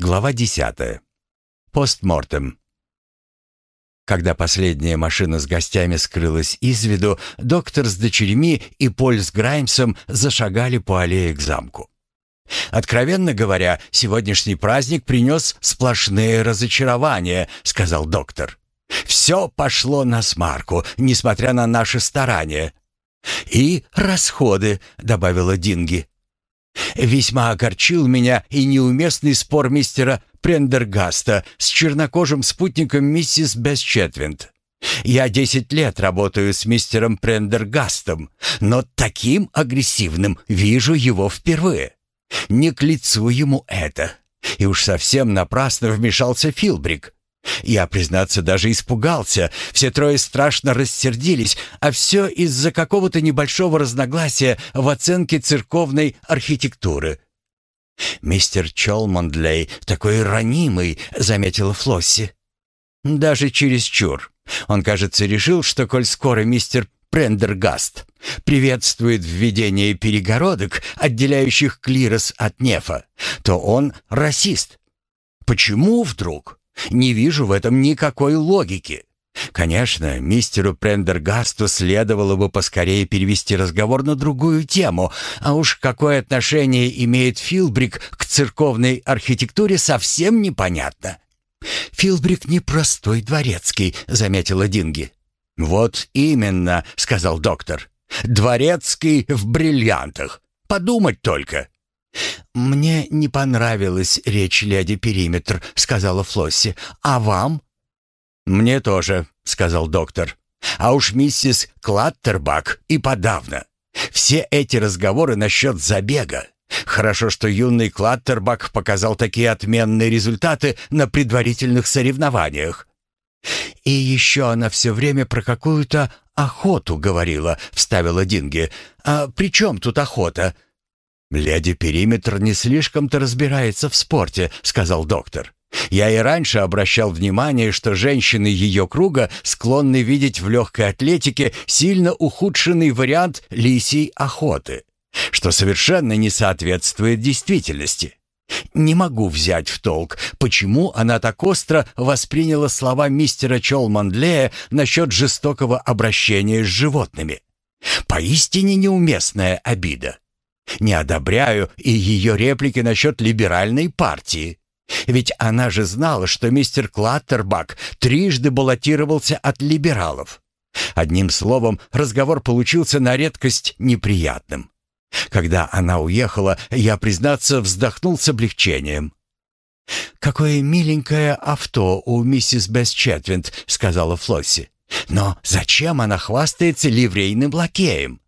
Глава 10. Постмортем. Когда последняя машина с гостями скрылась из виду, доктор с дочерьми и Поль с Граймсом зашагали по аллее к замку. «Откровенно говоря, сегодняшний праздник принес сплошные разочарования», — сказал доктор. «Все пошло на смарку, несмотря на наши старания». «И расходы», — добавила Динги. Весьма огорчил меня и неуместный спор мистера Прендергаста с чернокожим спутником миссис Бесчетвинд. Я десять лет работаю с мистером Прендергастом, но таким агрессивным вижу его впервые. Не к лицу ему это. И уж совсем напрасно вмешался Филбрик. Я, признаться, даже испугался. Все трое страшно рассердились, а все из-за какого-то небольшого разногласия в оценке церковной архитектуры. «Мистер Чолмондлей такой ранимый», — заметила Флосси. «Даже чересчур. Он, кажется, решил, что, коль скоро мистер Прендергаст приветствует введение перегородок, отделяющих клирос от нефа, то он расист. Почему вдруг?» Не вижу в этом никакой логики. Конечно, мистеру Прендергасту следовало бы поскорее перевести разговор на другую тему, а уж какое отношение имеет Филбрик к церковной архитектуре, совсем непонятно. «Филбрик не простой дворецкий», — заметила Динги. «Вот именно», — сказал доктор. «Дворецкий в бриллиантах. Подумать только». «Мне не понравилась речь леди Периметр», — сказала Флосси. «А вам?» «Мне тоже», — сказал доктор. «А уж миссис Клаттербак и подавно. Все эти разговоры насчет забега. Хорошо, что юный Клаттербак показал такие отменные результаты на предварительных соревнованиях. «И еще она все время про какую-то охоту говорила», — вставила Динги. «А при чем тут охота?» «Леди Периметр не слишком-то разбирается в спорте», — сказал доктор. «Я и раньше обращал внимание, что женщины ее круга склонны видеть в легкой атлетике сильно ухудшенный вариант лисий охоты, что совершенно не соответствует действительности. Не могу взять в толк, почему она так остро восприняла слова мистера Чолмандлея насчет жестокого обращения с животными. Поистине неуместная обида. Не одобряю и ее реплики насчет либеральной партии. Ведь она же знала, что мистер Клаттербак трижды баллотировался от либералов. Одним словом, разговор получился на редкость неприятным. Когда она уехала, я, признаться, вздохнул с облегчением. «Какое миленькое авто у миссис Бесчетвинд», — сказала Флосси. «Но зачем она хвастается ливрейным лакеем?»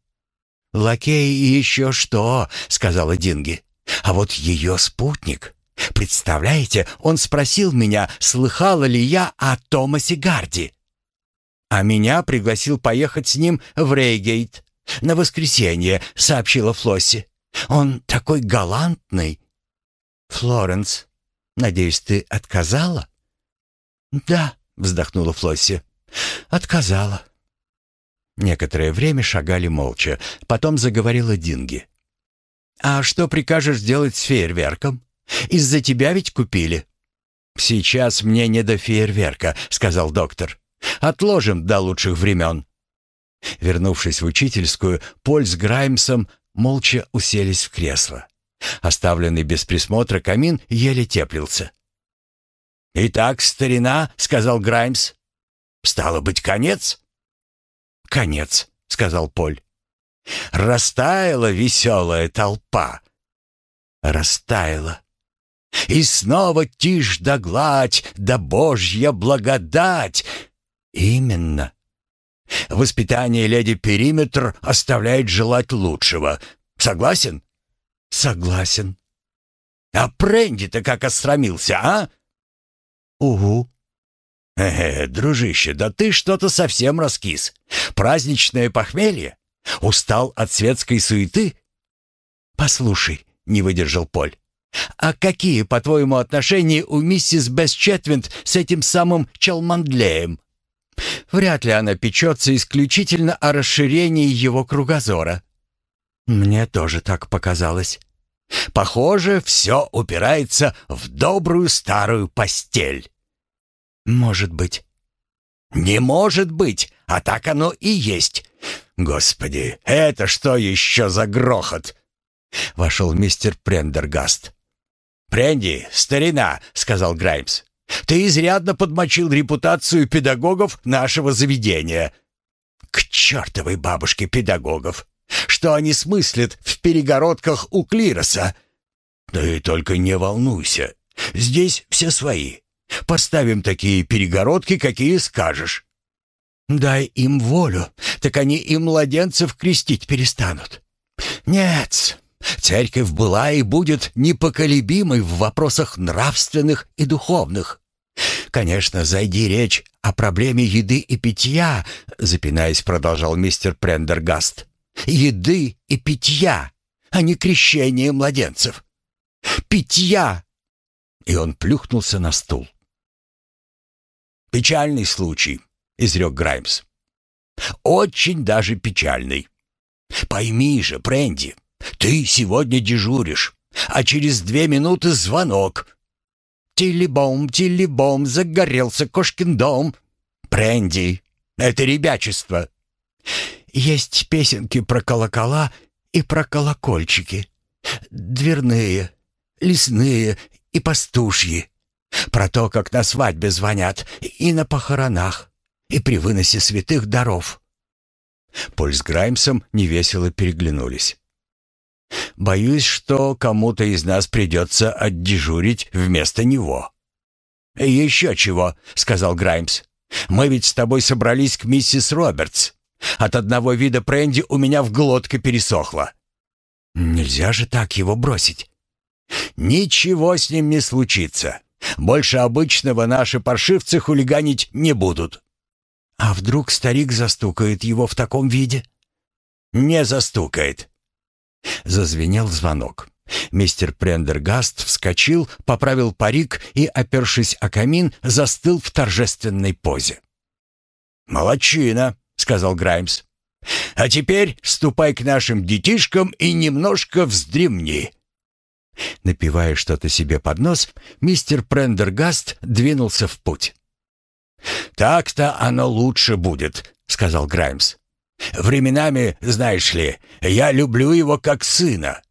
«Лакей еще что», — сказала Динги. «А вот ее спутник. Представляете, он спросил меня, слыхала ли я о Томасе Гарди. А меня пригласил поехать с ним в Рейгейт. На воскресенье», — сообщила Флосси. «Он такой галантный». «Флоренс, надеюсь, ты отказала?» «Да», — вздохнула Флосси. «Отказала. Некоторое время шагали молча. Потом заговорила Динги. «А что прикажешь делать с фейерверком? Из-за тебя ведь купили». «Сейчас мне не до фейерверка», — сказал доктор. «Отложим до лучших времен». Вернувшись в учительскую, Поль с Граймсом молча уселись в кресло. Оставленный без присмотра камин еле теплился. «Итак, старина», — сказал Граймс, — «стало быть, конец?» Конец», — сказал Поль. «Растаяла веселая толпа». «Растаяла». «И снова тишь да гладь, да божья благодать». «Именно». «Воспитание леди Периметр оставляет желать лучшего. Согласен?» «Согласен». «А Пренди-то как остромился, а?» «Угу». «Э, дружище, да ты что-то совсем раскис. Праздничное похмелье? Устал от светской суеты?» «Послушай», — не выдержал Поль, «а какие, по-твоему, отношения у миссис Бесчетвинд с этим самым Чалмандлеем?» «Вряд ли она печется исключительно о расширении его кругозора». «Мне тоже так показалось». Похоже, все упирается в добрую старую постель». «Может быть». «Не может быть, а так оно и есть. Господи, это что еще за грохот?» Вошел мистер Прендергаст. «Пренди, старина», — сказал Граймс, — «ты изрядно подмочил репутацию педагогов нашего заведения». «К чертовой бабушке педагогов! Что они смыслят в перегородках у клироса?» «Ты только не волнуйся. Здесь все свои. Поставим такие перегородки, какие скажешь». «Дай им волю, так они и младенцев крестить перестанут». «Нет, Церковь была и будет непоколебимой в вопросах нравственных и духовных. Конечно, зайди речь о проблеме еды и питья, запинаясь, продолжал мистер Прендергаст. Еды и питья, а не крещение младенцев. Питья! И он плюхнулся на стул. «Печальный случай», — изрек Граймс. «Очень даже печальный. Пойми же, Пренди, ты сегодня дежуришь, а через две минуты звонок. Тилли-бом, тилли-бом, загорелся кошкин дом. Пренди, это ребячество. Есть песенки про колокола и про колокольчики. Дверные, лесные и пастушьи. Про то, как на свадьбе звонят, и на похоронах, и при выносе святых даров. Поль с Граймсом невесело переглянулись. Боюсь, что кому-то из нас придется отдежурить вместо него». «Еще чего», — сказал Граймс. «Мы ведь с тобой собрались к миссис Робертс. От одного вида бренди у меня в глотке пересохло». «Нельзя же так его бросить». «Ничего с ним не случится. Больше обычного наши паршивцы хулиганить не будут». «А вдруг старик застукает его в таком виде?» «Не застукает. Зазвенел звонок. Мистер Прендергаст вскочил, поправил парик и, опершись о камин, застыл в торжественной позе. «Молодчина», — сказал Граймс. «А теперь ступай к нашим детишкам и немножко вздремни». Напивая что-то себе под нос, мистер Прендергаст двинулся в путь. «Так-то оно лучше будет», — сказал Граймс. Временами, знаешь ли, я люблю его как сына.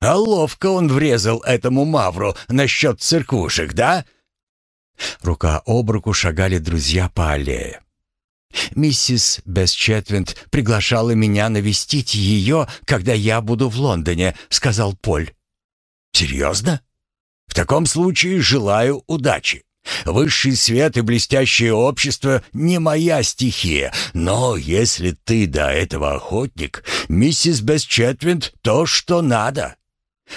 А ловко он врезал этому мавру насчет церквушек, да?» Рука об руку шагали друзья по аллее. «Миссис Бесчетвинд приглашала меня навестить ее, когда я буду в Лондоне», — сказал Поль. «Серьезно? В таком случае желаю удачи. Высший свет и блестящее общество не моя стихия, но если ты до этого охотник, миссис Бесчетвинд то, что надо.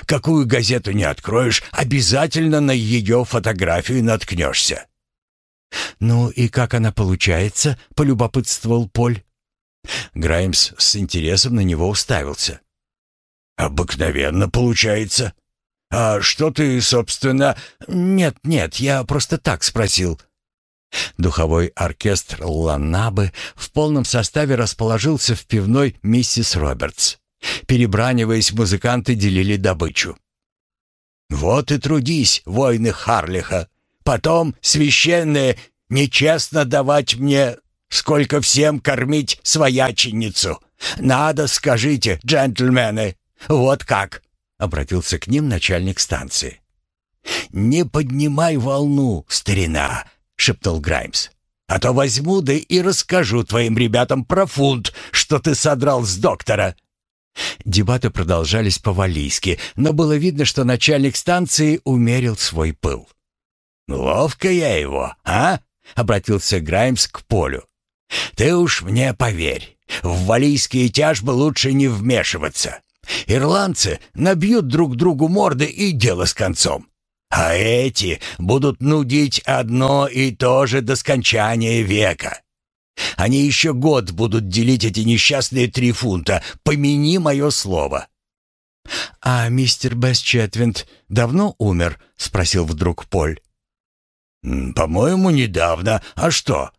Какую газету не откроешь, обязательно на ее фотографию наткнешься». «Ну и как она получается?» — полюбопытствовал Поль. Граймс с интересом на него уставился. «Обыкновенно получается. «А что ты, собственно...» «Нет, нет, я просто так спросил». Духовой оркестр Ланнабы в полном составе расположился в пивной «Миссис Робертс». Перебраниваясь, музыканты делили добычу. «Вот и трудись, воины Харлиха. Потом, священное, нечестно давать мне, сколько всем кормить свояченицу. Надо, скажите, джентльмены, вот как» обратился к ним начальник станции. «Не поднимай волну, старина», — шептал Граймс. «А то возьму да и расскажу твоим ребятам про фунт, что ты содрал с доктора». Дебаты продолжались по-валийски, но было видно, что начальник станции умерил свой пыл. «Ловко я его, а?» — обратился Граймс к Полю. «Ты уж мне поверь, в валийские тяжбы лучше не вмешиваться. Ирландцы набьют друг другу морды и дело с концом. А эти будут нудить одно и то же до скончания века. Они еще год будут делить эти несчастные три фунта, помяни мое слово». «А мистер Бесчетвинд давно умер?» — спросил вдруг Поль. «По-моему, недавно. А что?»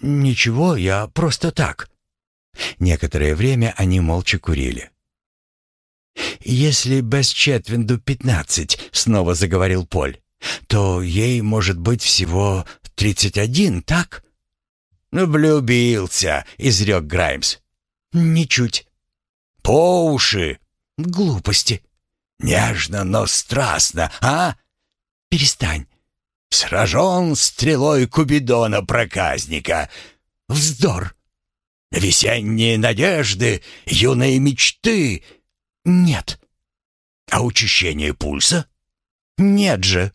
«Ничего, я просто так». Некоторое время они молча курили. «Если без четвинду пятнадцать», — снова заговорил Поль, «то ей может быть всего тридцать один, так?» «Ну, влюбился», — изрек Граймс. «Ничуть». «По уши». «Глупости». «Нежно, но страстно, а?» «Перестань». «Сражен стрелой Кубидона проказника». «Вздор». «Весенние надежды, юные мечты». «Нет». «А учащение пульса?» «Нет же».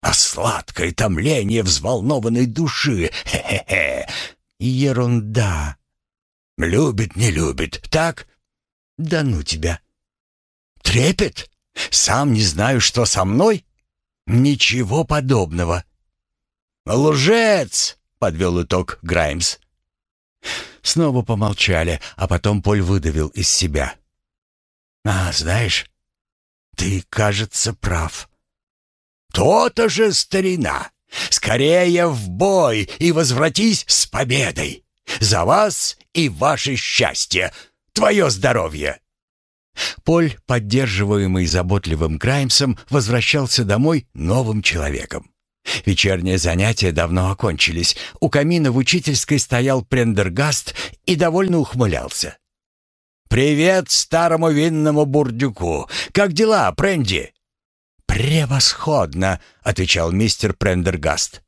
«А сладкое томление взволнованной души? Хе-хе-хе». «Ерунда». «Любит, не любит, так?» «Да ну тебя». «Трепет? Сам не знаю, что со мной?» «Ничего подобного». «Лжец!» — подвел итог Граймс. Снова помолчали, а потом Поль выдавил из себя. «А, знаешь, ты, кажется, прав». «То-то же, старина! Скорее в бой и возвратись с победой! За вас и ваше счастье! Твое здоровье!» Поль, поддерживаемый заботливым Граймсом, возвращался домой новым человеком. Вечерние занятия давно окончились. У камина в учительской стоял Прендергаст и довольно ухмылялся. «Привет старому винному бурдюку! Как дела, Пренди?» «Превосходно!» — отвечал мистер Прендергаст.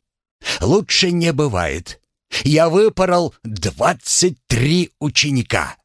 «Лучше не бывает. Я выпорол двадцать три ученика.